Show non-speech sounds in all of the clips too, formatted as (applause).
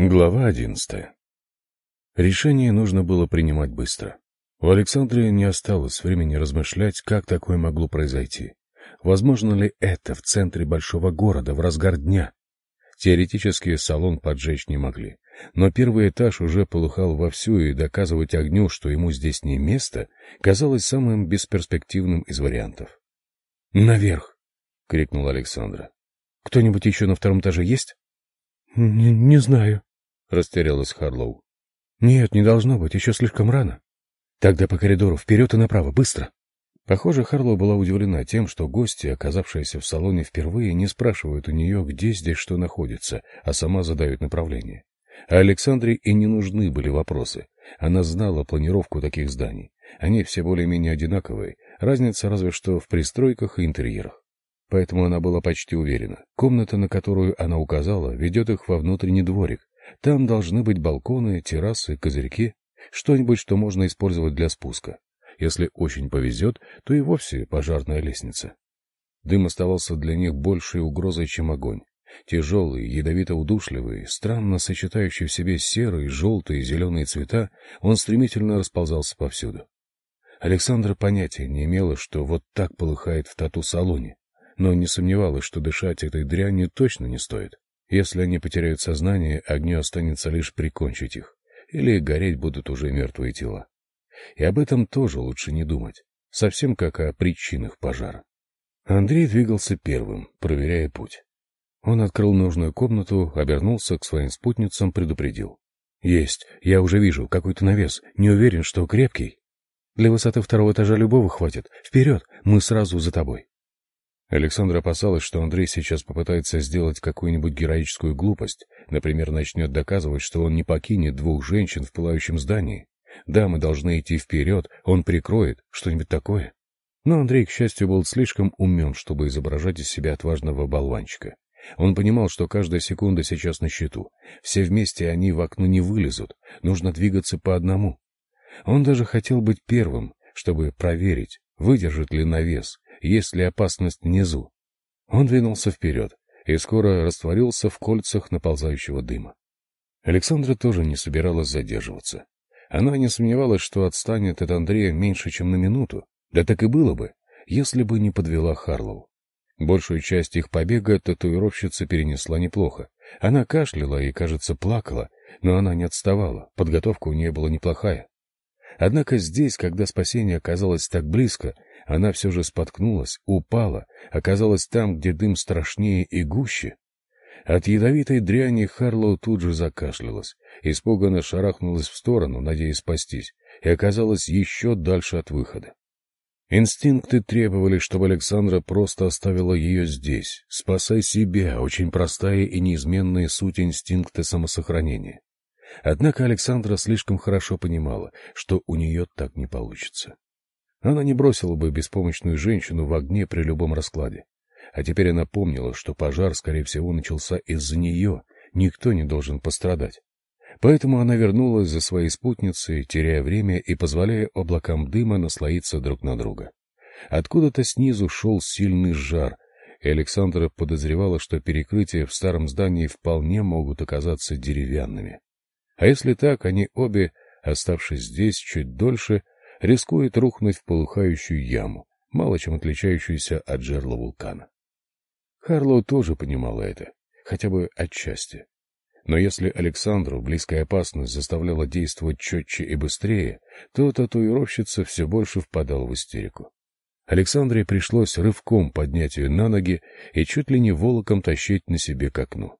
Глава одиннадцатая. Решение нужно было принимать быстро. У Александры не осталось времени размышлять, как такое могло произойти. Возможно ли это в центре большого города в разгар дня? Теоретически салон поджечь не могли, но первый этаж уже полыхал вовсю, и доказывать огню, что ему здесь не место, казалось самым бесперспективным из вариантов. «Наверх!» — крикнула Александра. «Кто-нибудь еще на втором этаже есть?» «Не, не знаю», — растерялась Харлоу. «Нет, не должно быть, еще слишком рано. Тогда по коридору, вперед и направо, быстро!» Похоже, Харлоу была удивлена тем, что гости, оказавшиеся в салоне впервые, не спрашивают у нее, где здесь что находится, а сама задают направление. А Александре и не нужны были вопросы. Она знала планировку таких зданий. Они все более-менее одинаковые, разница разве что в пристройках и интерьерах. Поэтому она была почти уверена. Комната, на которую она указала, ведет их во внутренний дворик, там должны быть балконы, террасы, козырьки, что-нибудь, что можно использовать для спуска. Если очень повезет, то и вовсе пожарная лестница. Дым оставался для них большей угрозой, чем огонь. Тяжелый, ядовито-удушливый, странно сочетающий в себе серые, желтые и зеленые цвета, он стремительно расползался повсюду. Александра понятия не имела, что вот так полыхает в тату-салоне, но не сомневалась, что дышать этой дрянью точно не стоит. Если они потеряют сознание, огню останется лишь прикончить их, или гореть будут уже мертвые тела. И об этом тоже лучше не думать, совсем как о причинах пожара. Андрей двигался первым, проверяя путь. Он открыл нужную комнату, обернулся к своим спутницам, предупредил. — Есть, я уже вижу, какой-то навес, не уверен, что крепкий. Для высоты второго этажа любого хватит. Вперед, мы сразу за тобой. Александра опасалась, что Андрей сейчас попытается сделать какую-нибудь героическую глупость, например, начнет доказывать, что он не покинет двух женщин в пылающем здании. Да, мы должны идти вперед, он прикроет, что-нибудь такое. Но Андрей, к счастью, был слишком умен, чтобы изображать из себя отважного болванчика. Он понимал, что каждая секунда сейчас на счету. Все вместе они в окно не вылезут, нужно двигаться по одному. Он даже хотел быть первым, чтобы проверить, выдержит ли навес, есть ли опасность внизу. Он двинулся вперед и скоро растворился в кольцах наползающего дыма. Александра тоже не собиралась задерживаться. Она не сомневалась, что отстанет от Андрея меньше, чем на минуту. Да так и было бы, если бы не подвела Харлоу. Большую часть их побега татуировщица перенесла неплохо. Она кашляла и, кажется, плакала, но она не отставала, подготовка у нее была неплохая. Однако здесь, когда спасение оказалось так близко, она все же споткнулась, упала, оказалась там, где дым страшнее и гуще. От ядовитой дряни Харлоу тут же закашлялась, испуганно шарахнулась в сторону, надеясь спастись, и оказалась еще дальше от выхода. Инстинкты требовали, чтобы Александра просто оставила ее здесь. Спасай себя, очень простая и неизменная суть инстинкта самосохранения. Однако Александра слишком хорошо понимала, что у нее так не получится. Она не бросила бы беспомощную женщину в огне при любом раскладе. А теперь она помнила, что пожар, скорее всего, начался из-за нее, никто не должен пострадать. Поэтому она вернулась за своей спутницей, теряя время и позволяя облакам дыма наслоиться друг на друга. Откуда-то снизу шел сильный жар, и Александра подозревала, что перекрытия в старом здании вполне могут оказаться деревянными. А если так, они обе, оставшись здесь чуть дольше, рискует рухнуть в полыхающую яму, мало чем отличающуюся от жерла вулкана. Харлоу тоже понимала это, хотя бы отчасти. Но если Александру близкая опасность заставляла действовать четче и быстрее, то татуировщица все больше впадала в истерику. Александре пришлось рывком поднять ее на ноги и чуть ли не волоком тащить на себе к окну.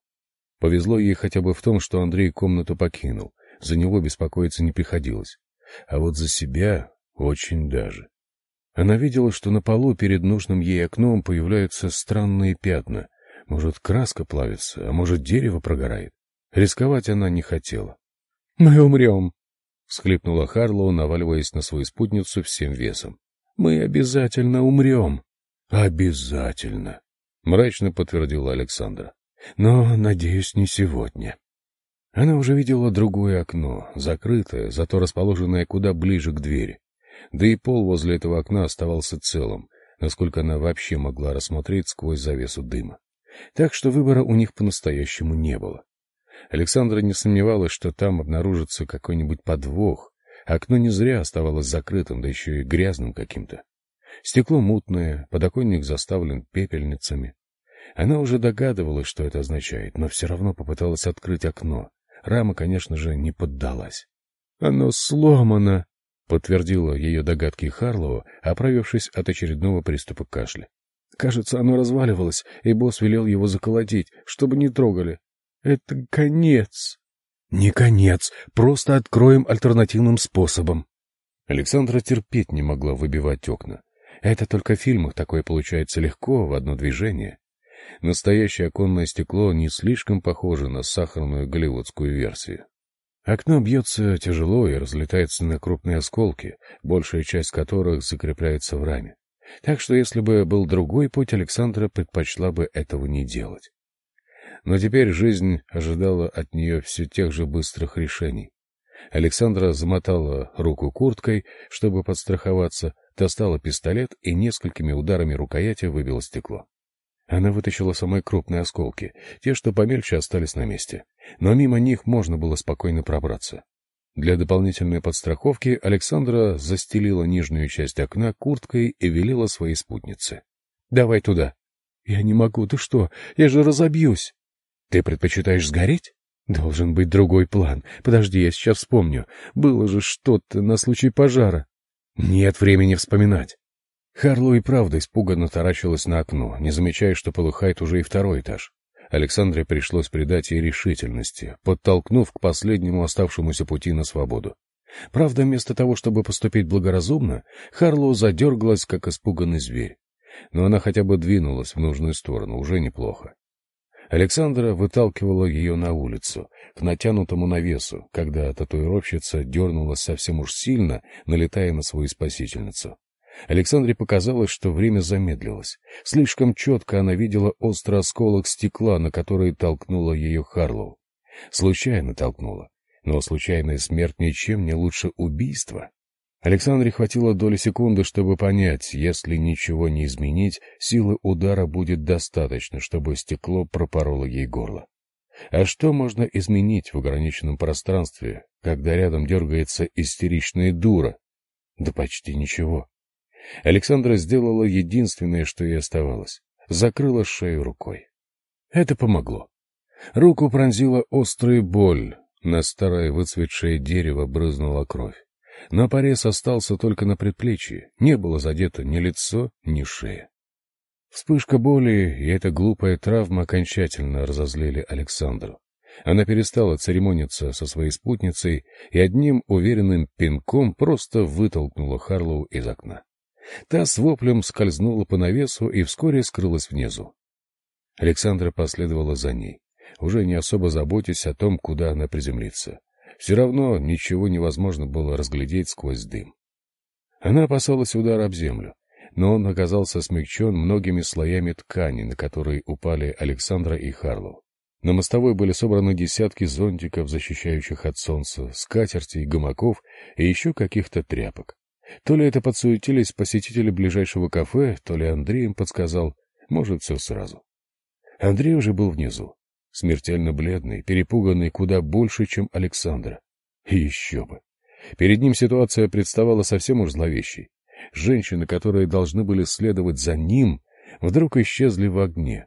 Повезло ей хотя бы в том, что Андрей комнату покинул, за него беспокоиться не приходилось. А вот за себя очень даже. Она видела, что на полу перед нужным ей окном появляются странные пятна. Может, краска плавится, а может, дерево прогорает. Рисковать она не хотела. — Мы умрем! — всхлипнула Харлоу, наваливаясь на свою спутницу всем весом. — Мы обязательно умрем! — Обязательно! — мрачно подтвердила Александра. — Но, надеюсь, не сегодня. Она уже видела другое окно, закрытое, зато расположенное куда ближе к двери. Да и пол возле этого окна оставался целым, насколько она вообще могла рассмотреть сквозь завесу дыма. Так что выбора у них по-настоящему не было. Александра не сомневалась, что там обнаружится какой-нибудь подвох. Окно не зря оставалось закрытым, да еще и грязным каким-то. Стекло мутное, подоконник заставлен пепельницами. Она уже догадывалась, что это означает, но все равно попыталась открыть окно. Рама, конечно же, не поддалась. «Оно сломано!» — подтвердила ее догадки Харлоу, оправившись от очередного приступа кашля. «Кажется, оно разваливалось, и босс велел его заколотить, чтобы не трогали. Это конец!» «Не конец, просто откроем альтернативным способом». Александра терпеть не могла выбивать окна. Это только в фильмах такое получается легко, в одно движение. Настоящее оконное стекло не слишком похоже на сахарную голливудскую версию. Окно бьется тяжело и разлетается на крупные осколки, большая часть которых закрепляется в раме. Так что если бы был другой путь, Александра предпочла бы этого не делать. Но теперь жизнь ожидала от нее все тех же быстрых решений. Александра замотала руку курткой, чтобы подстраховаться, достала пистолет и несколькими ударами рукояти выбила стекло. Она вытащила самые крупные осколки, те, что помельче, остались на месте. Но мимо них можно было спокойно пробраться. Для дополнительной подстраховки Александра застелила нижнюю часть окна курткой и велела своей спутнице. — Давай туда. — Я не могу, ты что? Я же разобьюсь. — Ты предпочитаешь сгореть? Должен быть другой план. Подожди, я сейчас вспомню. Было же что-то на случай пожара. Нет времени вспоминать. Харло и правда испуганно таращилась на окно, не замечая, что полыхает уже и второй этаж. Александре пришлось придать ей решительности, подтолкнув к последнему оставшемуся пути на свободу. Правда, вместо того, чтобы поступить благоразумно, Харлоу задергалась, как испуганный зверь. Но она хотя бы двинулась в нужную сторону, уже неплохо. Александра выталкивала ее на улицу, к натянутому навесу, когда татуировщица дернулась совсем уж сильно, налетая на свою спасительницу. Александре показалось, что время замедлилось. Слишком четко она видела острый осколок стекла, на который толкнула ее Харлоу. Случайно толкнула. Но случайная смерть ничем не лучше убийства. Александре хватило доли секунды, чтобы понять, если ничего не изменить, силы удара будет достаточно, чтобы стекло пропороло ей горло. А что можно изменить в ограниченном пространстве, когда рядом дергается истеричная дура? Да почти ничего. Александра сделала единственное, что ей оставалось. Закрыла шею рукой. Это помогло. Руку пронзила острая боль. На старое выцветшее дерево брызнула кровь. Но порез остался только на предплечье. Не было задето ни лицо, ни шея. Вспышка боли и эта глупая травма окончательно разозлили Александру. Она перестала церемониться со своей спутницей и одним уверенным пинком просто вытолкнула Харлоу из окна. Та с воплем скользнула по навесу и вскоре скрылась внизу. Александра последовала за ней, уже не особо заботясь о том, куда она приземлится. Все равно ничего невозможно было разглядеть сквозь дым. Она опасалась удара об землю, но он оказался смягчен многими слоями ткани, на которые упали Александра и Харлоу. На мостовой были собраны десятки зонтиков, защищающих от солнца, скатертей, гамаков и еще каких-то тряпок. То ли это подсуетились посетители ближайшего кафе, то ли Андрей им подсказал, может, все сразу. Андрей уже был внизу, смертельно бледный, перепуганный куда больше, чем Александра. И еще бы. Перед ним ситуация представала совсем уж зловещей. Женщины, которые должны были следовать за ним, вдруг исчезли в огне.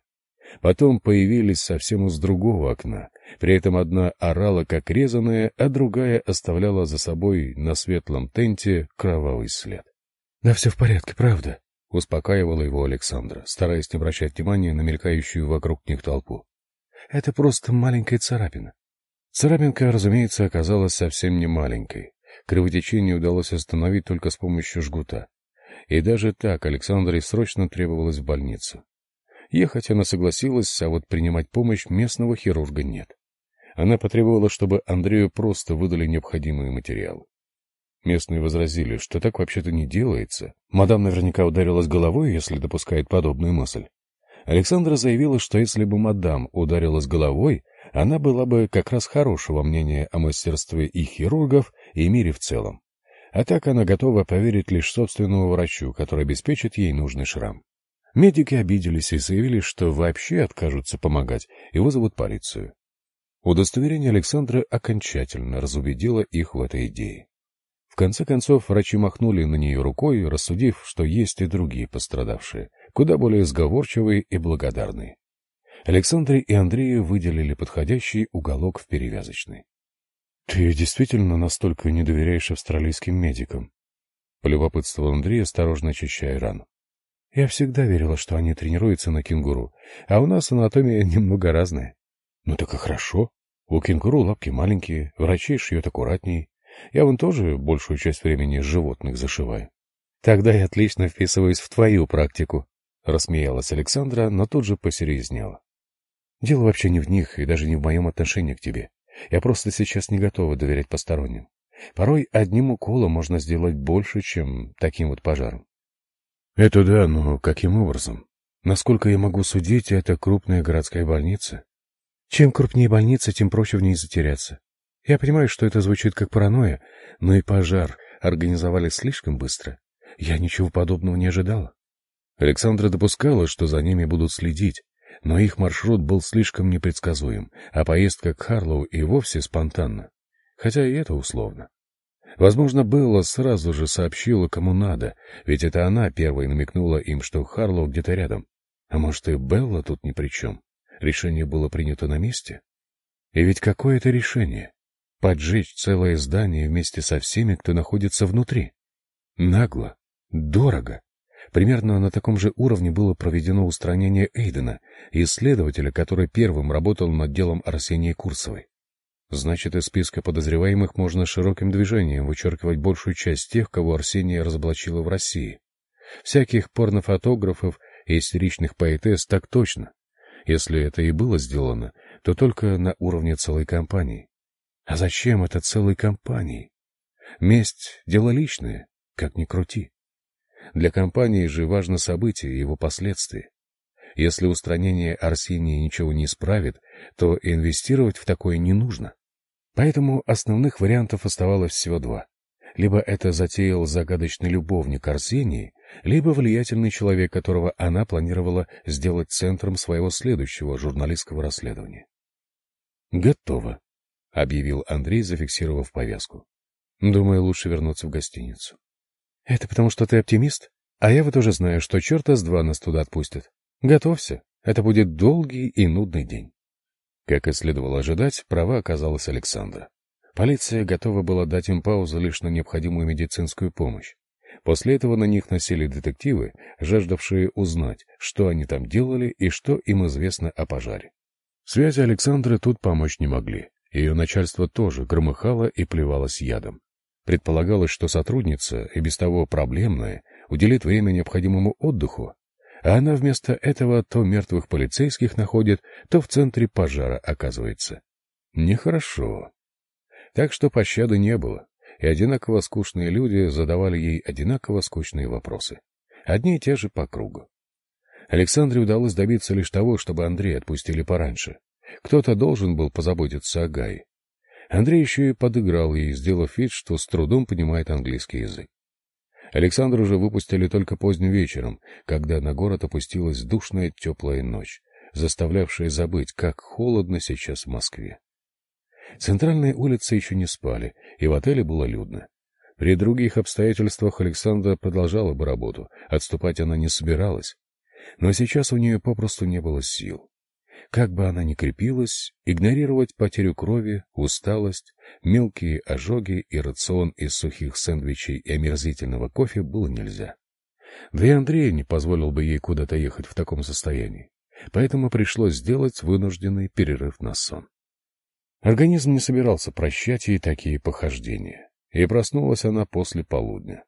Потом появились совсем из другого окна. При этом одна орала, как резаная, а другая оставляла за собой на светлом тенте кровавый след. — Да все в порядке, правда? — успокаивала его Александра, стараясь не обращать внимания на мелькающую вокруг них толпу. — Это просто маленькая царапина. Царапинка, разумеется, оказалась совсем не маленькой. Кровотечение удалось остановить только с помощью жгута. И даже так Александре срочно требовалось в больницу. Ехать она согласилась, а вот принимать помощь местного хирурга нет. Она потребовала, чтобы Андрею просто выдали необходимые материалы. Местные возразили, что так вообще-то не делается. Мадам наверняка ударилась головой, если допускает подобную мысль. Александра заявила, что если бы мадам ударилась головой, она была бы как раз хорошего мнения о мастерстве и хирургов, и мире в целом. А так она готова поверить лишь собственному врачу, который обеспечит ей нужный шрам. Медики обиделись и заявили, что вообще откажутся помогать и вызовут полицию. Удостоверение Александра окончательно разубедило их в этой идее. В конце концов, врачи махнули на нее рукой, рассудив, что есть и другие пострадавшие, куда более сговорчивые и благодарные. Александре и Андрею выделили подходящий уголок в перевязочной. — Ты действительно настолько не доверяешь австралийским медикам? — полюбопытствовал Андрей, осторожно очищая рану. — Я всегда верила, что они тренируются на кенгуру, а у нас анатомия (laughs) немного разная. — Ну так и хорошо. У кенгуру лапки маленькие, врачи шьют аккуратней. Я вон тоже большую часть времени животных зашиваю. — Тогда я отлично вписываюсь в твою практику, — рассмеялась Александра, но тут же посерьезнела. Дело вообще не в них и даже не в моем отношении к тебе. Я просто сейчас не готова доверять посторонним. Порой одним уколом можно сделать больше, чем таким вот пожаром. Это да, но каким образом? Насколько я могу судить, это крупная городская больница. Чем крупнее больница, тем проще в ней затеряться. Я понимаю, что это звучит как паранойя, но и пожар организовали слишком быстро. Я ничего подобного не ожидала. Александра допускала, что за ними будут следить, но их маршрут был слишком непредсказуем, а поездка к Харлоу и вовсе спонтанна, хотя и это условно. Возможно, Белла сразу же сообщила, кому надо, ведь это она первой намекнула им, что Харлоу где-то рядом. А может, и Белла тут ни при чем? Решение было принято на месте? И ведь какое это решение? Поджечь целое здание вместе со всеми, кто находится внутри? Нагло, дорого. Примерно на таком же уровне было проведено устранение Эйдена, исследователя, который первым работал над делом Арсении Курсовой. Значит, из списка подозреваемых можно широким движением вычеркивать большую часть тех, кого Арсения разоблачила в России. Всяких порнофотографов и истеричных поэтесс так точно. Если это и было сделано, то только на уровне целой компании. А зачем это целой компании? Месть — дело личное, как ни крути. Для компании же важно событие и его последствия. Если устранение Арсения ничего не исправит, то инвестировать в такое не нужно. Поэтому основных вариантов оставалось всего два. Либо это затеял загадочный любовник Арсении, либо влиятельный человек, которого она планировала сделать центром своего следующего журналистского расследования. «Готово», — объявил Андрей, зафиксировав повязку. «Думаю, лучше вернуться в гостиницу». Это потому, что ты оптимист? А я вот уже знаю, что черта с два нас туда отпустят. Готовься, это будет долгий и нудный день. Как и следовало ожидать, права оказалась Александра. Полиция готова была дать им паузу лишь на необходимую медицинскую помощь. После этого на них носили детективы, жаждавшие узнать, что они там делали и что им известно о пожаре. Связи Александры тут помочь не могли. Ее начальство тоже громыхало и плевалось ядом. Предполагалось, что сотрудница, и без того проблемная, уделит время необходимому отдыху, а она вместо этого то мертвых полицейских находит, то в центре пожара оказывается. Нехорошо. Так что пощады не было, и одинаково скучные люди задавали ей одинаково скучные вопросы. Одни и те же по кругу. Александре удалось добиться лишь того, чтобы Андрея отпустили пораньше. Кто-то должен был позаботиться о Гае. Андрей еще и подыграл ей, сделав вид, что с трудом понимает английский язык. Александр уже выпустили только поздним вечером, когда на город опустилась душная теплая ночь, заставлявшая забыть, как холодно сейчас в Москве. Центральные улицы еще не спали, и в отеле было людно. При других обстоятельствах Александра продолжала бы работу, отступать она не собиралась. Но сейчас у нее попросту не было сил. Как бы она ни крепилась, игнорировать потерю крови, усталость, мелкие ожоги и рацион из сухих сэндвичей и омерзительного кофе было нельзя. Да и Андрей не позволил бы ей куда-то ехать в таком состоянии, поэтому пришлось сделать вынужденный перерыв на сон. Организм не собирался прощать ей такие похождения, и проснулась она после полудня.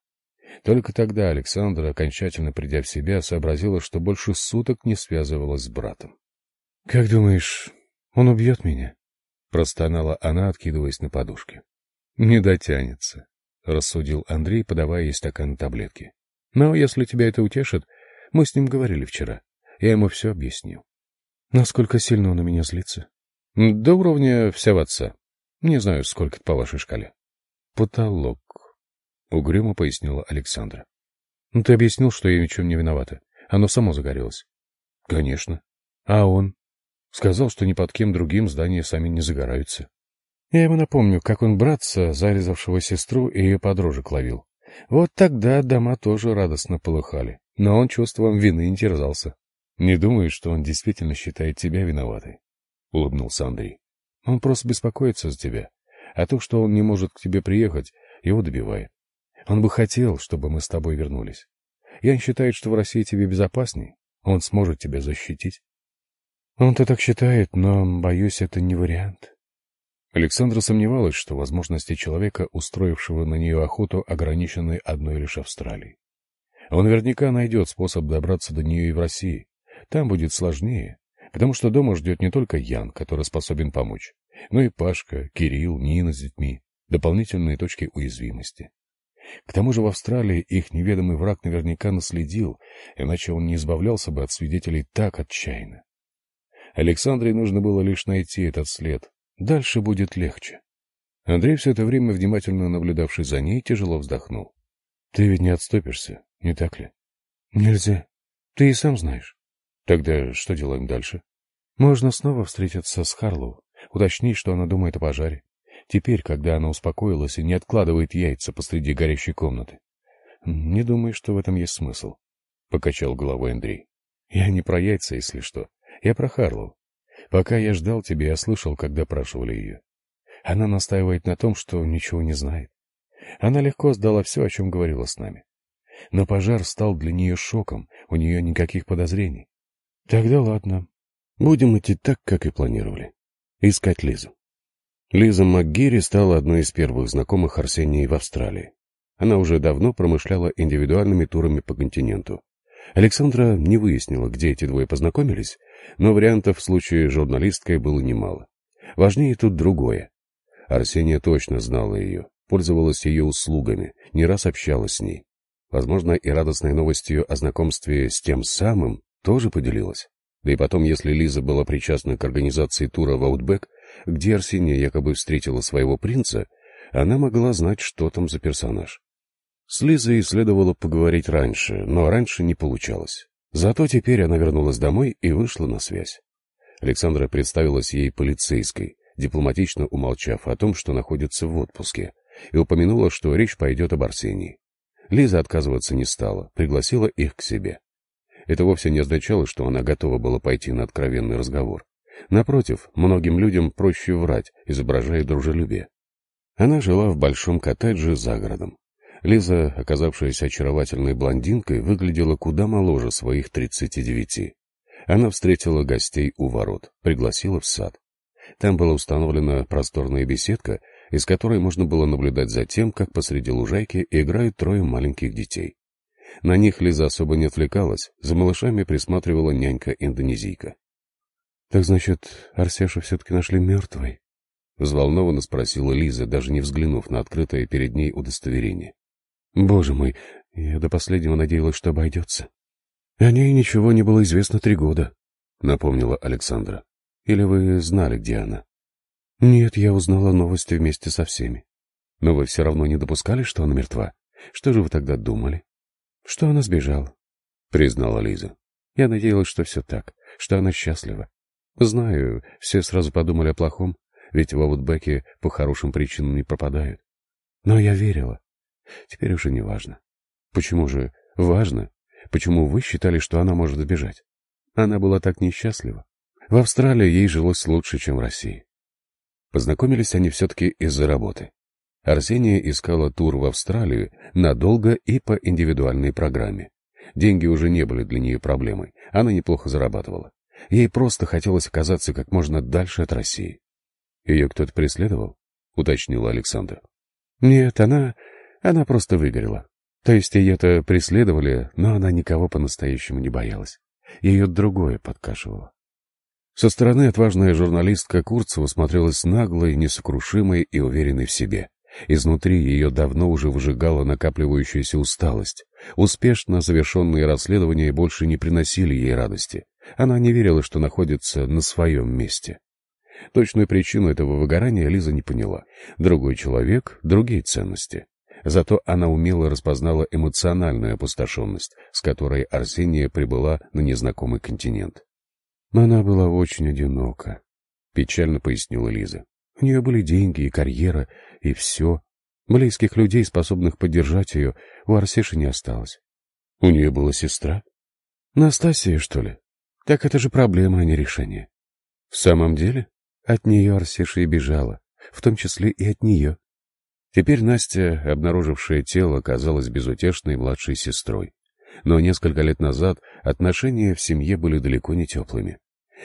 Только тогда Александра, окончательно придя в себя, сообразила, что больше суток не связывалась с братом. — Как думаешь, он убьет меня? — простонала она, откидываясь на подушке. — Не дотянется, — рассудил Андрей, подавая ей стакан таблетки. — Но если тебя это утешит, мы с ним говорили вчера. Я ему все объяснил. — Насколько сильно он на меня злится? — До уровня вся в отца. Не знаю, сколько по вашей шкале. — Потолок, — угрюмо пояснила Александра. — Ну, ты объяснил, что я ни в чем не виновата. Оно само загорелось. — Конечно. — А он? Сказал, что ни под кем другим здания сами не загораются. Я ему напомню, как он братца, зарезавшего сестру и ее подружек ловил. Вот тогда дома тоже радостно полыхали, но он чувством вины не терзался. Не думаю, что он действительно считает тебя виноватой, — улыбнулся Андрей. Он просто беспокоится за тебя, а то, что он не может к тебе приехать, его добивает. Он бы хотел, чтобы мы с тобой вернулись. Ян считает, что в России тебе безопасней, он сможет тебя защитить. Он-то так считает, но, боюсь, это не вариант. Александра сомневалась, что возможности человека, устроившего на нее охоту, ограничены одной лишь Австралией. Он наверняка найдет способ добраться до нее и в России. Там будет сложнее, потому что дома ждет не только Ян, который способен помочь, но и Пашка, Кирилл, Нина с детьми, дополнительные точки уязвимости. К тому же в Австралии их неведомый враг наверняка наследил, иначе он не избавлялся бы от свидетелей так отчаянно. Александре нужно было лишь найти этот след. Дальше будет легче. Андрей, все это время внимательно наблюдавший за ней, тяжело вздохнул. — Ты ведь не отступишься, не так ли? — Нельзя. Ты и сам знаешь. — Тогда что делаем дальше? — Можно снова встретиться с Харлоу, уточнить, что она думает о пожаре. Теперь, когда она успокоилась и не откладывает яйца посреди горящей комнаты. — Не думаю, что в этом есть смысл, — покачал головой Андрей. — Я не про яйца, если что. Я про Харлоу. Пока я ждал тебя, я слышал, как допрашивали ее. Она настаивает на том, что ничего не знает. Она легко сдала все, о чем говорила с нами. Но пожар стал для нее шоком, у нее никаких подозрений. Тогда ладно. Будем идти так, как и планировали. Искать Лизу. Лиза МакГири стала одной из первых знакомых Арсении в Австралии. Она уже давно промышляла индивидуальными турами по континенту. Александра не выяснила, где эти двое познакомились, но вариантов в случае журналисткой было немало. Важнее тут другое. Арсения точно знала ее, пользовалась ее услугами, не раз общалась с ней. Возможно, и радостной новостью о знакомстве с тем самым тоже поделилась. Да и потом, если Лиза была причастна к организации тура в Аутбек, где Арсения якобы встретила своего принца, она могла знать, что там за персонаж. С Лизой следовало поговорить раньше, но раньше не получалось. Зато теперь она вернулась домой и вышла на связь. Александра представилась ей полицейской, дипломатично умолчав о том, что находится в отпуске, и упомянула, что речь пойдет об Арсении. Лиза отказываться не стала, пригласила их к себе. Это вовсе не означало, что она готова была пойти на откровенный разговор. Напротив, многим людям проще врать, изображая дружелюбие. Она жила в большом коттедже за городом. Лиза, оказавшаяся очаровательной блондинкой, выглядела куда моложе своих тридцати девяти. Она встретила гостей у ворот, пригласила в сад. Там была установлена просторная беседка, из которой можно было наблюдать за тем, как посреди лужайки играют трое маленьких детей. На них Лиза особо не отвлекалась, за малышами присматривала нянька-индонезийка. — Так значит, Арсешу все-таки нашли мертвой? — взволнованно спросила Лиза, даже не взглянув на открытое перед ней удостоверение. Боже мой, я до последнего надеялась, что обойдется. О ней ничего не было известно три года, напомнила Александра. Или вы знали, где она? Нет, я узнала новости вместе со всеми. Но вы все равно не допускали, что она мертва. Что же вы тогда думали? Что она сбежала, признала Лиза. Я надеялась, что все так, что она счастлива. Знаю, все сразу подумали о плохом, ведь в Аутбеке по хорошим причинам не пропадают. Но я верила, Теперь уже не важно. Почему же важно? Почему вы считали, что она может сбежать? Она была так несчастлива. В Австралии ей жилось лучше, чем в России. Познакомились они все-таки из-за работы. Арсения искала тур в Австралию надолго и по индивидуальной программе. Деньги уже не были для нее проблемой, она неплохо зарабатывала. Ей просто хотелось оказаться как можно дальше от России. «Ее кто-то преследовал?» — уточнила Александра. «Нет, она она просто выгорела. То есть ее-то преследовали, но она никого по-настоящему не боялась. Ее другое подкашивало. Со стороны отважная журналистка Курцева смотрелась наглой, несокрушимой и уверенной в себе. Изнутри ее давно уже выжигала накапливающаяся усталость. Успешно завершенные расследования больше не приносили ей радости. Она не верила, что находится на своем месте. Точную причину этого выгорания Лиза не поняла. Другой человек, другие ценности. Зато она умело распознала эмоциональную опустошенность, с которой Арсения прибыла на незнакомый континент. Она была очень одинока, печально пояснила Лиза. У нее были деньги и карьера, и все. Близких людей, способных поддержать ее, у Арсеши не осталось. У нее была сестра? Настасия, что ли? Так это же проблема, а не решение. В самом деле, от нее Арсеша и бежала, в том числе и от нее. Теперь Настя, обнаружившая тело, казалась безутешной младшей сестрой. Но несколько лет назад отношения в семье были далеко не теплыми.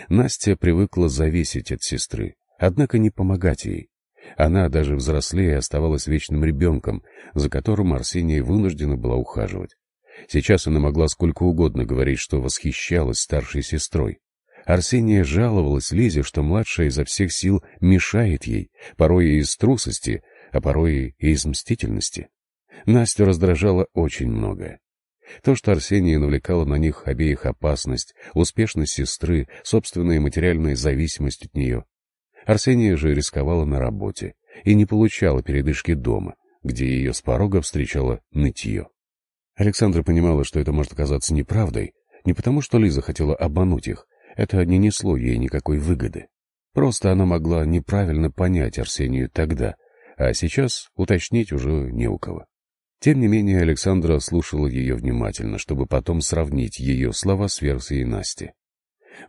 Настя привыкла зависеть от сестры, однако не помогать ей. Она, даже взрослее, оставалась вечным ребенком, за которым Арсения вынуждена была ухаживать. Сейчас она могла сколько угодно говорить, что восхищалась старшей сестрой. Арсения жаловалась Лизе, что младшая изо всех сил мешает ей, порой из трусости, а порой и из мстительности. Настю раздражало очень многое. То, что Арсения навлекала на них обеих опасность, успешность сестры, собственная материальная зависимость от нее. Арсения же рисковала на работе и не получала передышки дома, где ее с порога встречала нытье. Александра понимала, что это может оказаться неправдой, не потому что Лиза хотела обмануть их, это не несло ей никакой выгоды. Просто она могла неправильно понять Арсению тогда, а сейчас уточнить уже не у кого. Тем не менее, Александра слушала ее внимательно, чтобы потом сравнить ее слова с версией Насти.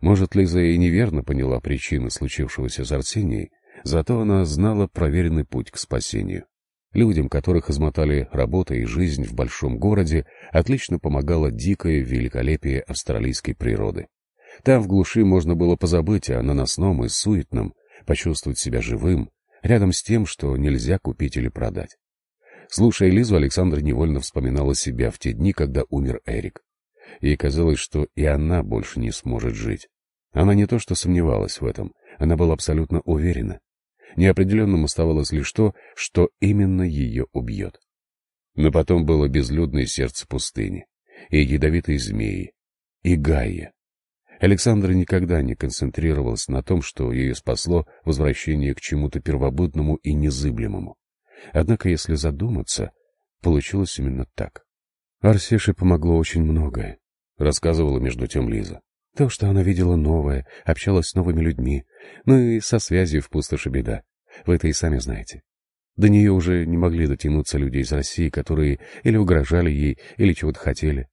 Может, Лиза и неверно поняла причины случившегося с Арсенией, зато она знала проверенный путь к спасению. Людям, которых измотали работа и жизнь в большом городе, отлично помогало дикое великолепие австралийской природы. Там в глуши можно было позабыть о наносном и суетном, почувствовать себя живым, рядом с тем, что нельзя купить или продать. Слушая Лизу, Александр невольно вспоминала себя в те дни, когда умер Эрик. Ей казалось, что и она больше не сможет жить. Она не то что сомневалась в этом, она была абсолютно уверена. Неопределенным оставалось лишь то, что именно ее убьет. Но потом было безлюдное сердце пустыни, и ядовитые змеи, и Гайя. Александра никогда не концентрировалась на том, что ее спасло возвращение к чему-то первобытному и незыблемому. Однако, если задуматься, получилось именно так. Арсеше помогло очень многое, рассказывала между тем Лиза. То, что она видела новое, общалась с новыми людьми, ну и со связью в пустоши беда. Вы это и сами знаете. До нее уже не могли дотянуться люди из России, которые или угрожали ей, или чего-то хотели.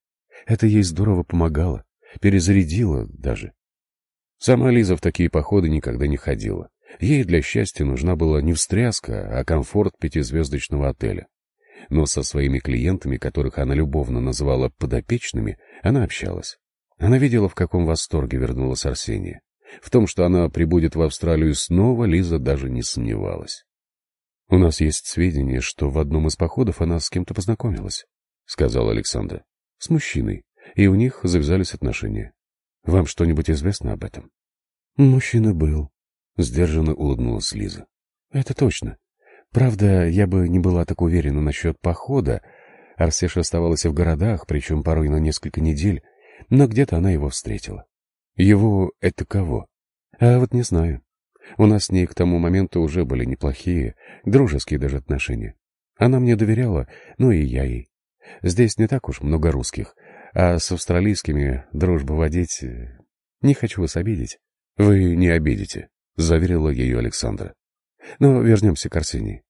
Это ей здорово помогало, перезарядило даже. Сама Лиза в такие походы никогда не ходила. Ей для счастья нужна была не встряска, а комфорт пятизвездочного отеля. Но со своими клиентами, которых она любовно называла подопечными, она общалась. Она видела, в каком восторге вернулась Арсения. В том, что она прибудет в Австралию снова, Лиза даже не сомневалась. — У нас есть сведения, что в одном из походов она с кем-то познакомилась, — сказал Александр. — С мужчиной. И у них завязались отношения. Вам что-нибудь известно об этом? — Мужчина был. Сдержанно улыбнулась Лиза. — Это точно. Правда, я бы не была так уверена насчет похода. Арсеша оставалась в городах, причем порой на несколько недель, но где-то она его встретила. Его — это кого? А вот не знаю. У нас с ней к тому моменту уже были неплохие, дружеские даже отношения. Она мне доверяла, ну и я ей. Здесь не так уж много русских, а с австралийскими дружбу водить... Э, не хочу вас обидеть. Вы не обидите, — заверила ее Александра. Но вернемся к Арсении.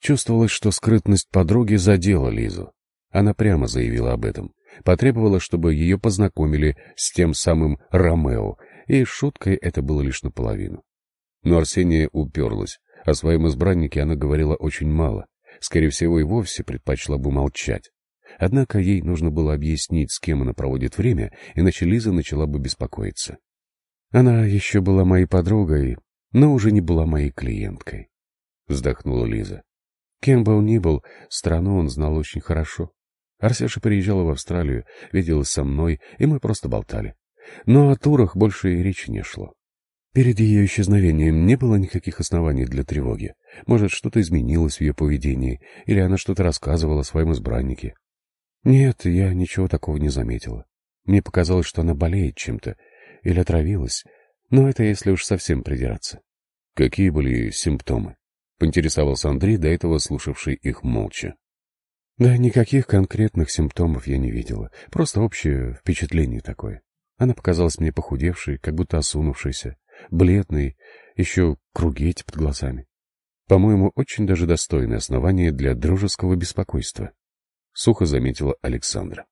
Чувствовалось, что скрытность подруги задела Лизу. Она прямо заявила об этом. Потребовала, чтобы ее познакомили с тем самым Ромео, и шуткой это было лишь наполовину. Но Арсения уперлась. О своем избраннике она говорила очень мало. Скорее всего, и вовсе предпочла бы молчать. Однако ей нужно было объяснить, с кем она проводит время, иначе Лиза начала бы беспокоиться. Она еще была моей подругой, но уже не была моей клиенткой. Вздохнула Лиза. Кем бы он ни был, страну он знал очень хорошо. Арсеша приезжала в Австралию, виделась со мной, и мы просто болтали. Но о турах больше и речи не шло. Перед ее исчезновением не было никаких оснований для тревоги. Может, что-то изменилось в ее поведении, или она что-то рассказывала о своем избраннике. Нет, я ничего такого не заметила. Мне показалось, что она болеет чем-то, или отравилась, но это если уж совсем придираться. Какие были симптомы? Поинтересовался Андрей, до этого слушавший их молча. Да никаких конкретных симптомов я не видела, просто общее впечатление такое. Она показалась мне похудевшей, как будто осунувшейся, бледной, еще круги эти под глазами. По-моему, очень даже достойное основание для дружеского беспокойства. Сухо заметила Александра.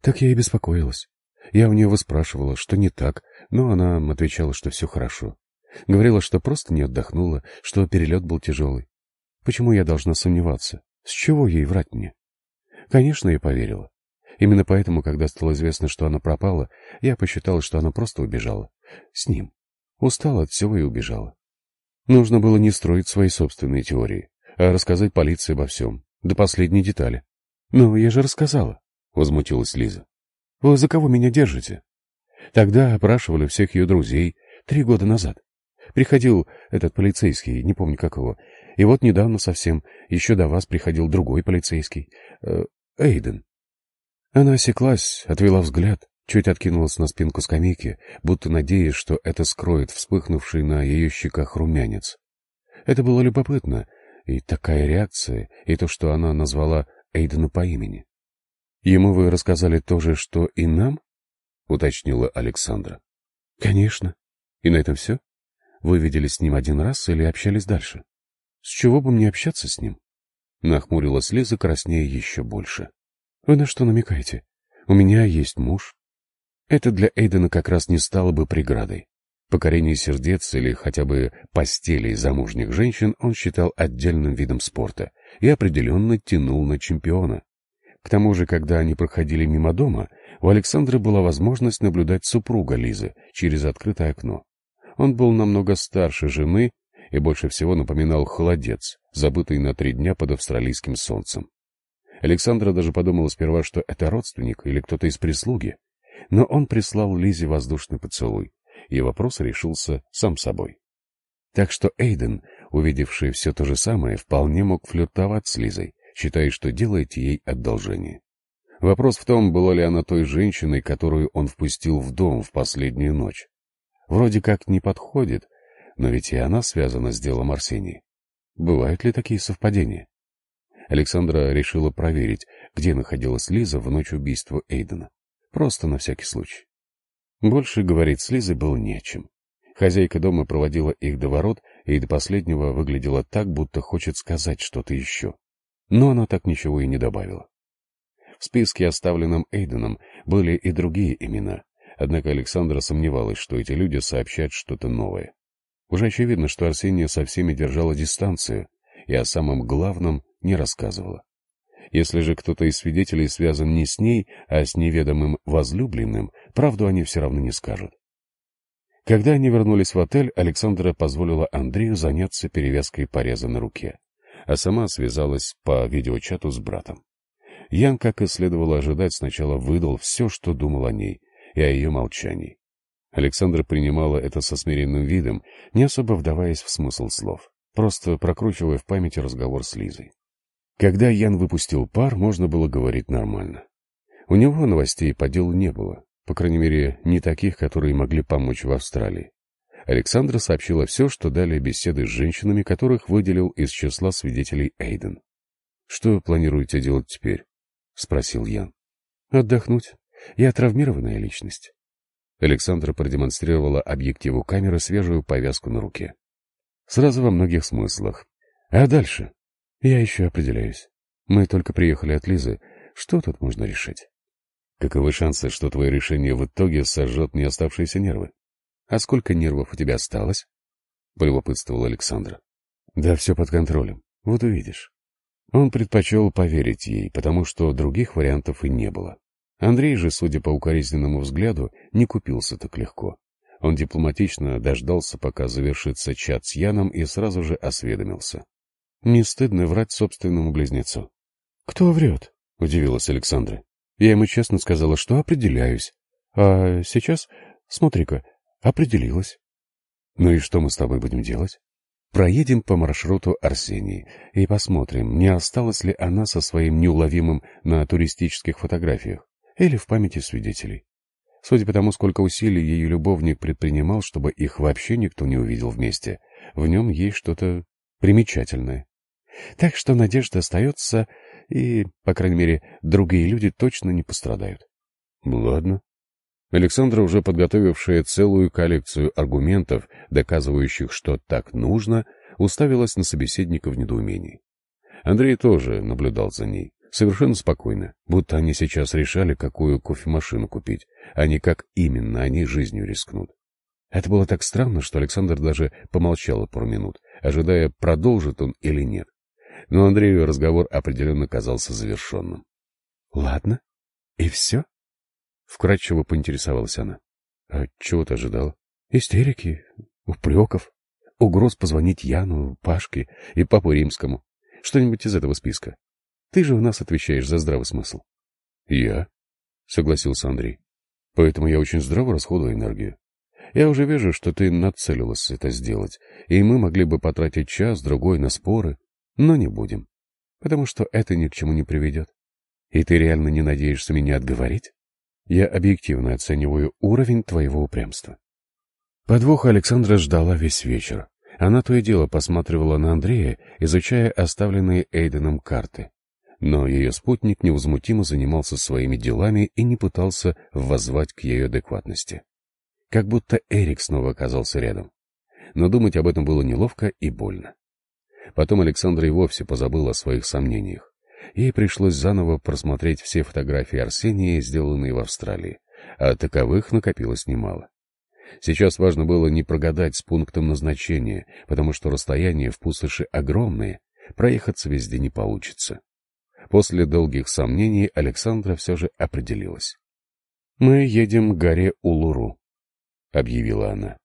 Так я и беспокоилась. Я у нее выспрашивала, что не так, но она отвечала, что все хорошо. Говорила, что просто не отдохнула, что перелет был тяжелый. Почему я должна сомневаться? С чего ей врать мне? Конечно, я поверила. Именно поэтому, когда стало известно, что она пропала, я посчитала, что она просто убежала. С ним. Устала от всего и убежала. Нужно было не строить свои собственные теории, а рассказать полиции обо всем, до последней детали. «Ну, я же рассказала», — возмутилась Лиза. «Вы за кого меня держите?» Тогда опрашивали всех ее друзей, три года назад. Приходил этот полицейский, не помню как его, и вот недавно совсем, еще до вас приходил другой полицейский, э, Эйден. Она осеклась, отвела взгляд, чуть откинулась на спинку скамейки, будто надеясь, что это скроет вспыхнувший на ее щеках румянец. Это было любопытно, и такая реакция, и то, что она назвала Эйдена по имени. «Ему вы рассказали то же, что и нам?» — уточнила Александра. «Конечно. И на этом все? Вы виделись с ним один раз или общались дальше? С чего бы мне общаться с ним?» Нахмурилась Лиза, краснея еще больше. Вы на что намекаете? У меня есть муж. Это для Эйдена как раз не стало бы преградой. Покорение сердец или хотя бы постелей замужних женщин он считал отдельным видом спорта и определенно тянул на чемпиона. К тому же, когда они проходили мимо дома, у Александра была возможность наблюдать супруга Лизы через открытое окно. Он был намного старше жены и больше всего напоминал холодец, забытый на три дня под австралийским солнцем. Александра даже подумала сперва, что это родственник или кто-то из прислуги, но он прислал Лизе воздушный поцелуй, и вопрос решился сам собой. Так что Эйден, увидевший все то же самое, вполне мог флиртовать с Лизой, считая, что делает ей одолжение. Вопрос в том, была ли она той женщиной, которую он впустил в дом в последнюю ночь. Вроде как не подходит, но ведь и она связана с делом Арсении. Бывают ли такие совпадения? Александра решила проверить, где находилась Лиза в ночь убийства Эйдена. Просто на всякий случай. Больше говорить с Лизой было не о чем. Хозяйка дома проводила их до ворот и до последнего выглядела так, будто хочет сказать что-то еще. Но она так ничего и не добавила. В списке, оставленном Эйденом, были и другие имена, однако Александра сомневалась, что эти люди сообщат что-то новое. Уже очевидно, что Арсения со всеми держала дистанцию, и о самом главном не рассказывала. Если же кто-то из свидетелей связан не с ней, а с неведомым возлюбленным, правду они все равно не скажут. Когда они вернулись в отель, Александра позволила Андрею заняться перевязкой пореза на руке, а сама связалась по видеочату с братом. Ян, как и следовало ожидать, сначала выдал все, что думал о ней и о ее молчании. Александра принимала это со смиренным видом, не особо вдаваясь в смысл слов просто прокручивая в памяти разговор с Лизой. Когда Ян выпустил пар, можно было говорить нормально. У него новостей по делу не было, по крайней мере, не таких, которые могли помочь в Австралии. Александра сообщила все, что дали беседы с женщинами, которых выделил из числа свидетелей Эйден. «Что планируете делать теперь?» — спросил Ян. «Отдохнуть. Я травмированная личность». Александра продемонстрировала объективу камеры свежую повязку на руке. Сразу во многих смыслах. А дальше? Я еще определяюсь. Мы только приехали от Лизы. Что тут можно решить? Каковы шансы, что твое решение в итоге сожжет не оставшиеся нервы? А сколько нервов у тебя осталось? Полюбопытствовал Александр. Да все под контролем. Вот увидишь. Он предпочел поверить ей, потому что других вариантов и не было. Андрей же, судя по укоризненному взгляду, не купился так легко. Он дипломатично дождался, пока завершится чат с Яном, и сразу же осведомился. Не стыдно врать собственному близнецу. — Кто врет? — удивилась Александра. Я ему честно сказала, что определяюсь. А сейчас, смотри-ка, определилась. Ну и что мы с тобой будем делать? Проедем по маршруту Арсении и посмотрим, не осталась ли она со своим неуловимым на туристических фотографиях или в памяти свидетелей. Судя по тому, сколько усилий ее любовник предпринимал, чтобы их вообще никто не увидел вместе, в нем есть что-то примечательное. Так что надежда остается, и, по крайней мере, другие люди точно не пострадают. — Ладно. Александра, уже подготовившая целую коллекцию аргументов, доказывающих, что так нужно, уставилась на собеседника в недоумении. Андрей тоже наблюдал за ней, совершенно спокойно, будто они сейчас решали, какую кофемашину купить, а не как именно они жизнью рискнут. Это было так странно, что Александр даже помолчал пару минут, ожидая, продолжит он или нет. Но Андрею разговор определенно казался завершенным. — Ладно. И все? — вкратчиво поинтересовалась она. — А чего ты ожидала? — Истерики, упреков, угроз позвонить Яну, Пашке и Папу Римскому. Что-нибудь из этого списка. Ты же у нас отвечаешь за здравый смысл. — Я? — согласился Андрей. — Поэтому я очень здраво расходую энергию. Я уже вижу, что ты нацелилась это сделать, и мы могли бы потратить час-другой на споры, но не будем, потому что это ни к чему не приведет. И ты реально не надеешься меня отговорить? Я объективно оцениваю уровень твоего упрямства. Подвоха Александра ждала весь вечер. Она то и дело посматривала на Андрея, изучая оставленные Эйденом карты. Но ее спутник невозмутимо занимался своими делами и не пытался воззвать к ее адекватности. Как будто Эрик снова оказался рядом. Но думать об этом было неловко и больно. Потом Александра и вовсе позабыла о своих сомнениях. Ей пришлось заново просмотреть все фотографии Арсения, сделанные в Австралии, а таковых накопилось немало. Сейчас важно было не прогадать с пунктом назначения, потому что расстояние в пустоши огромное, проехаться везде не получится. После долгих сомнений Александра все же определилась. «Мы едем к горе Улуру», — объявила она.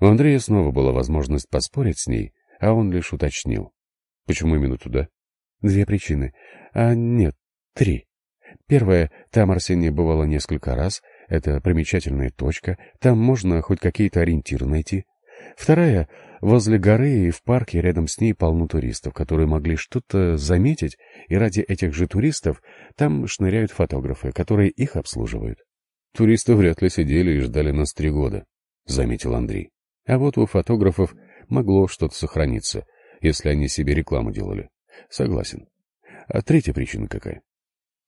У Андрея снова была возможность поспорить с ней, а он лишь уточнил. «Почему именно туда?» «Две причины. А нет, три. Первая, там Арсения бывало несколько раз, это примечательная точка, там можно хоть какие-то ориентиры найти. Вторая, возле горы и в парке рядом с ней полно туристов, которые могли что-то заметить, и ради этих же туристов там шныряют фотографы, которые их обслуживают. Туристы вряд ли сидели и ждали нас три года, — заметил Андрей. А вот у фотографов могло что-то сохраниться, если они себе рекламу делали. Согласен. А третья причина какая?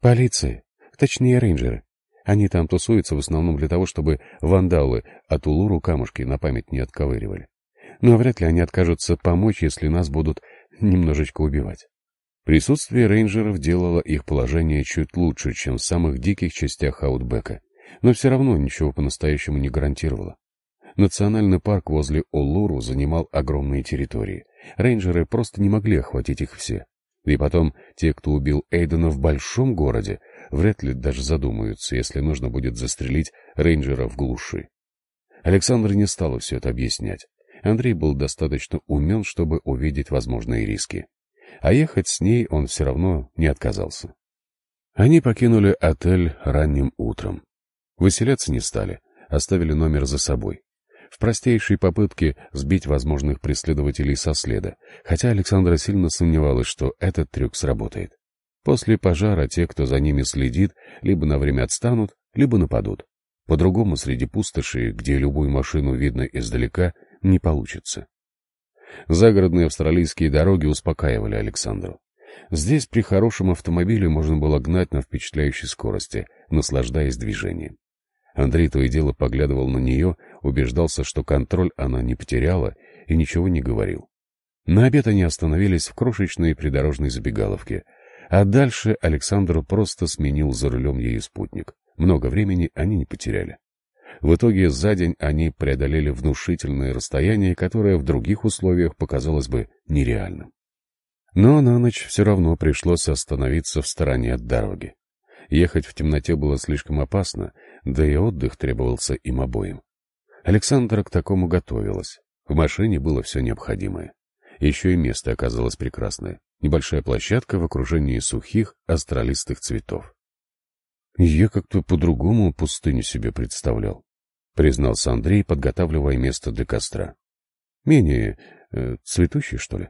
Полиция, точнее рейнджеры. Они там тусуются в основном для того, чтобы вандалы от Улуру камушки на память не отковыривали. Но вряд ли они откажутся помочь, если нас будут немножечко убивать. Присутствие рейнджеров делало их положение чуть лучше, чем в самых диких частях Аутбека, но все равно ничего по-настоящему не гарантировало. Национальный парк возле Улуру занимал огромные территории. Рейнджеры просто не могли охватить их все. И потом, те, кто убил Эйдена в большом городе, вряд ли даже задумаются, если нужно будет застрелить рейнджера в глуши. Александр не стал все это объяснять. Андрей был достаточно умен, чтобы увидеть возможные риски. А ехать с ней он все равно не отказался. Они покинули отель ранним утром. Выселяться не стали, оставили номер за собой в простейшей попытке сбить возможных преследователей со следа, хотя Александра сильно сомневалась, что этот трюк сработает. После пожара те, кто за ними следит, либо на время отстанут, либо нападут. По-другому среди пустоши, где любую машину видно издалека, не получится. Загородные австралийские дороги успокаивали Александру. Здесь при хорошем автомобиле можно было гнать на впечатляющей скорости, наслаждаясь движением. Андрей то и дело поглядывал на нее, убеждался, что контроль она не потеряла и ничего не говорил. На обед они остановились в крошечной придорожной забегаловке, а дальше Александр просто сменил за рулем ее спутник. Много времени они не потеряли. В итоге за день они преодолели внушительное расстояние, которое в других условиях показалось бы нереальным. Но на ночь все равно пришлось остановиться в стороне от дороги. Ехать в темноте было слишком опасно, да и отдых требовался им обоим. Александра к такому готовилась. В машине было все необходимое. Еще и место оказалось прекрасное. Небольшая площадка в окружении сухих, астралистых цветов. «Я как-то по-другому пустыню себе представлял», — признался Андрей, подготавливая место для костра. «Менее э, цветущий, что ли?»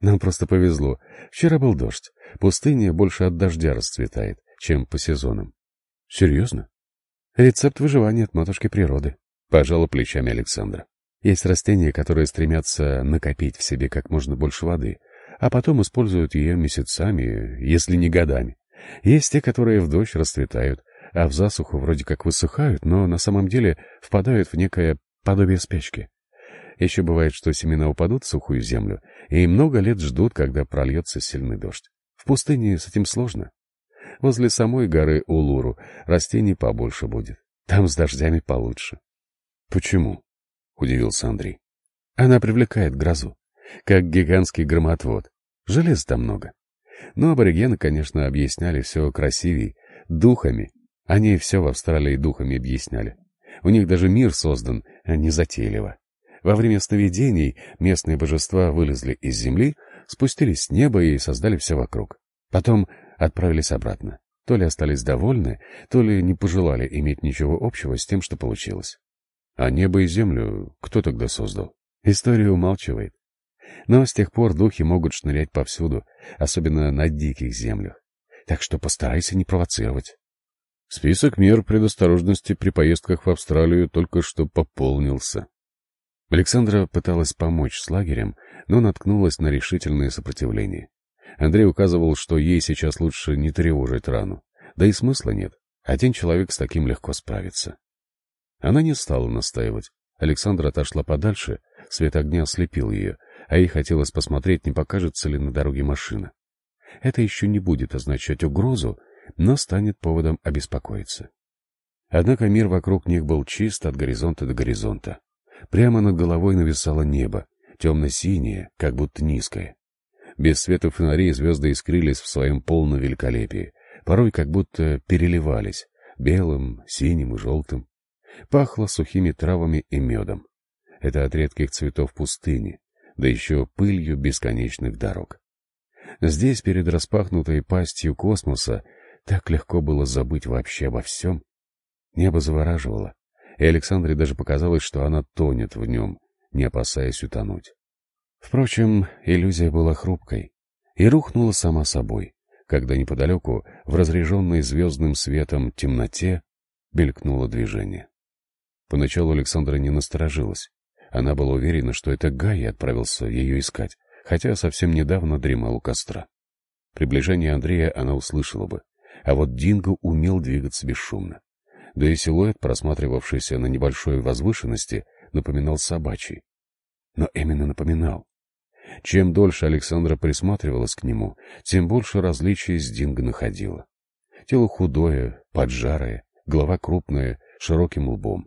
«Нам просто повезло. Вчера был дождь. Пустыня больше от дождя расцветает чем по сезонам. Серьезно? Рецепт выживания от матушки природы. Пожала плечами Александра. Есть растения, которые стремятся накопить в себе как можно больше воды, а потом используют ее месяцами, если не годами. Есть те, которые в дождь расцветают, а в засуху вроде как высыхают, но на самом деле впадают в некое подобие спячки. Еще бывает, что семена упадут в сухую землю и много лет ждут, когда прольется сильный дождь. В пустыне с этим сложно. Возле самой горы Улуру растений побольше будет. Там с дождями получше. — Почему? — удивился Андрей. — Она привлекает грозу, как гигантский громотвод. Железа там много. Но аборигены, конечно, объясняли все красивей, духами. Они все в Австралии духами объясняли. У них даже мир создан а незатейливо. Во время сновидений местные божества вылезли из земли, спустились с неба и создали все вокруг. Потом отправились обратно. То ли остались довольны, то ли не пожелали иметь ничего общего с тем, что получилось. А небо и землю кто тогда создал? История умалчивает. Но с тех пор духи могут шнырять повсюду, особенно на диких землях. Так что постарайся не провоцировать. Список мер предосторожности при поездках в Австралию только что пополнился. Александра пыталась помочь с лагерем, но наткнулась на решительное сопротивление. Андрей указывал, что ей сейчас лучше не тревожить рану. Да и смысла нет. Один человек с таким легко справится. Она не стала настаивать. Александра отошла подальше, свет огня ослепил ее, а ей хотелось посмотреть, не покажется ли на дороге машина. Это еще не будет означать угрозу, но станет поводом обеспокоиться. Однако мир вокруг них был чист от горизонта до горизонта. Прямо над головой нависало небо, темно-синее, как будто низкое. Без света фонарей звезды искрились в своем полном великолепии, порой как будто переливались, белым, синим и желтым. Пахло сухими травами и медом. Это от редких цветов пустыни, да еще пылью бесконечных дорог. Здесь, перед распахнутой пастью космоса, так легко было забыть вообще обо всем. Небо завораживало, и Александре даже показалось, что она тонет в нем, не опасаясь утонуть. Впрочем, иллюзия была хрупкой и рухнула сама собой, когда неподалеку, в разреженной звездным светом темноте, мелькнуло движение. Поначалу Александра не насторожилась. Она была уверена, что это Гай отправился ее искать, хотя совсем недавно дремал у костра. Приближение Андрея она услышала бы, а вот Динго умел двигаться бесшумно. Да и силуэт, просматривавшийся на небольшой возвышенности, напоминал собачий. Но именно напоминал. Чем дольше Александра присматривалась к нему, тем больше различий с Динго находила. Тело худое, поджарое, голова крупная, широким лбом.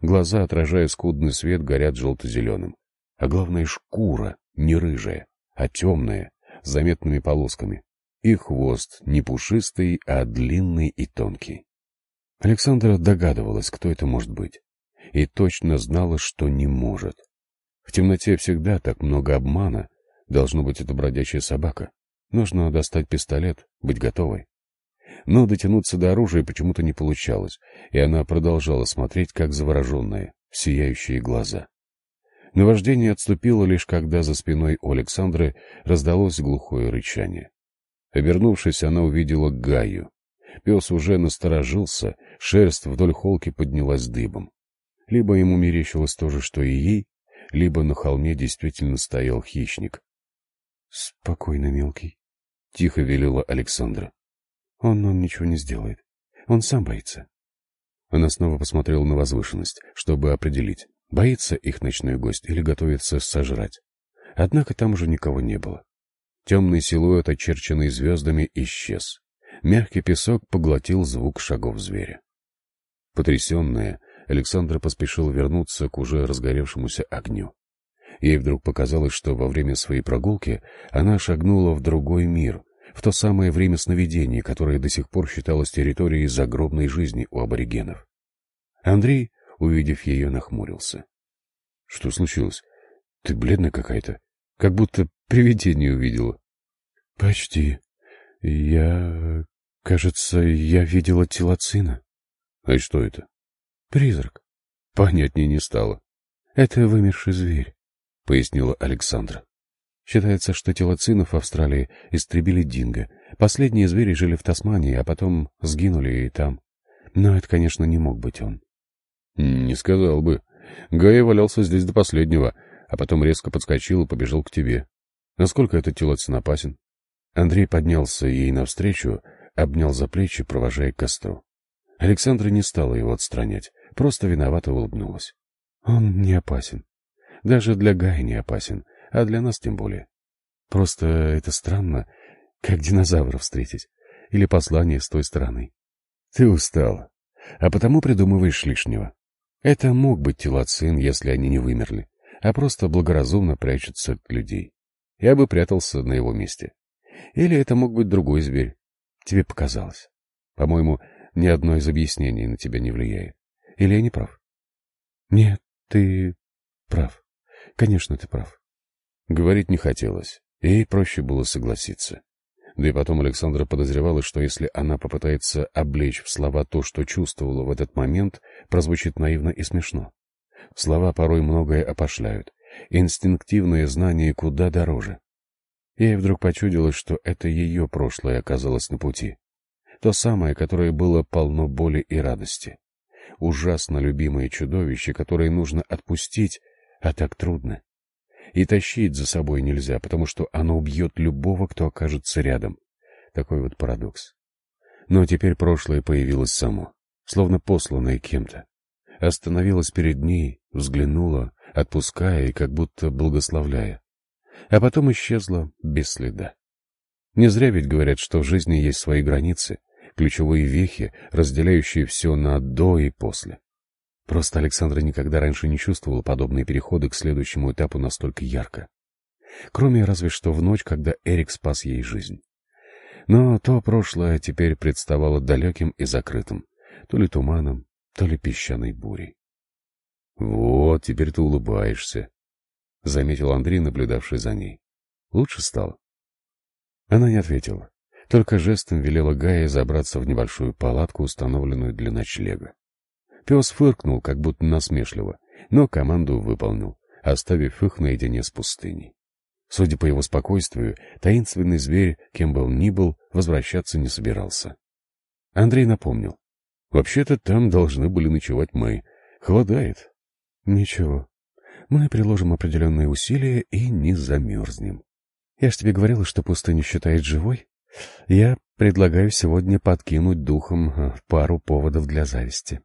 Глаза, отражая скудный свет, горят желто-зеленым. А главное, шкура не рыжая, а темная, с заметными полосками. И хвост не пушистый, а длинный и тонкий. Александра догадывалась, кто это может быть, и точно знала, что не может. В темноте всегда так много обмана. Должно быть, это бродячая собака. Нужно достать пистолет, быть готовой. Но дотянуться до оружия почему-то не получалось, и она продолжала смотреть, как завороженная, в сияющие глаза. Наваждение отступило лишь когда за спиной у Александры раздалось глухое рычание. Обернувшись, она увидела Гаю. Пес уже насторожился, шерсть вдоль холки поднялась дыбом. Либо ему мерещилось то же, что и ей, либо на холме действительно стоял хищник. — Спокойно, мелкий, — тихо велела Александра. — Он нам ничего не сделает. Он сам боится. Она снова посмотрела на возвышенность, чтобы определить, боится их ночной гость или готовится сожрать. Однако там уже никого не было. Темный силуэт, очерченный звездами, исчез. Мягкий песок поглотил звук шагов зверя. Потрясенная, Александра поспешила вернуться к уже разгоревшемуся огню. Ей вдруг показалось, что во время своей прогулки она шагнула в другой мир, в то самое время сновидений, которое до сих пор считалось территорией загробной жизни у аборигенов. Андрей, увидев ее, нахмурился. — Что случилось? Ты бледная какая-то, как будто привидение увидела. — Почти. Я... кажется, я видела телоцина. — А что это? Призрак. Понятнее не стало. Это вымерший зверь, пояснила Александра. Считается, что телоцинов в Австралии истребили динго. Последние звери жили в Тасмании, а потом сгинули и там. Но это, конечно, не мог быть он. Не сказал бы. Гая валялся здесь до последнего, а потом резко подскочил и побежал к тебе. Насколько этот телоцин опасен? Андрей поднялся ей навстречу, обнял за плечи, провожая к костру. Александра не стала его отстранять, просто виновато улыбнулась. Он не опасен. Даже для Гая не опасен, а для нас тем более. Просто это странно, как динозавра встретить. Или послание с той стороны. Ты устала, а потому придумываешь лишнего. Это мог быть телоцин, если они не вымерли, а просто благоразумно прячутся от людей. Я бы прятался на его месте. Или это мог быть другой зверь. Тебе показалось. По-моему, ни одно из объяснений на тебя не влияет. Или я не прав? Нет, ты прав. Конечно, ты прав. Говорить не хотелось. Ей проще было согласиться. Да и потом Александра подозревала, что если она попытается облечь в слова то, что чувствовала в этот момент, прозвучит наивно и смешно. Слова порой многое опошляют. Инстинктивное знание куда дороже. Ей вдруг почудилось, что это ее прошлое оказалось на пути. То самое, которое было полно боли и радости. Ужасно любимое чудовище, которое нужно отпустить, а так трудно. И тащить за собой нельзя, потому что оно убьет любого, кто окажется рядом. Такой вот парадокс. Но теперь прошлое появилось само, словно посланное кем-то. Остановилось перед ней, взглянула, отпуская и как будто благословляя. А потом исчезла без следа. Не зря ведь говорят, что в жизни есть свои границы, ключевые вехи, разделяющие все на «до» и «после». Просто Александра никогда раньше не чувствовала подобные переходы к следующему этапу настолько ярко. Кроме разве что в ночь, когда Эрик спас ей жизнь. Но то прошлое теперь представало далеким и закрытым, то ли туманом, то ли песчаной бурей. — Вот, теперь ты улыбаешься, — заметил Андрей, наблюдавший за ней. — Лучше стало. Она не ответила, только жестом велела Гае забраться в небольшую палатку, установленную для ночлега. Пес фыркнул, как будто насмешливо, но команду выполнил, оставив их наедине с пустыней. Судя по его спокойствию, таинственный зверь, кем бы он ни был, возвращаться не собирался. Андрей напомнил. «Вообще-то там должны были ночевать мы. Холодает». «Ничего. Мы приложим определенные усилия и не замерзнем. Я ж тебе говорила, что пустыню считает живой. Я предлагаю сегодня подкинуть духом пару поводов для зависти».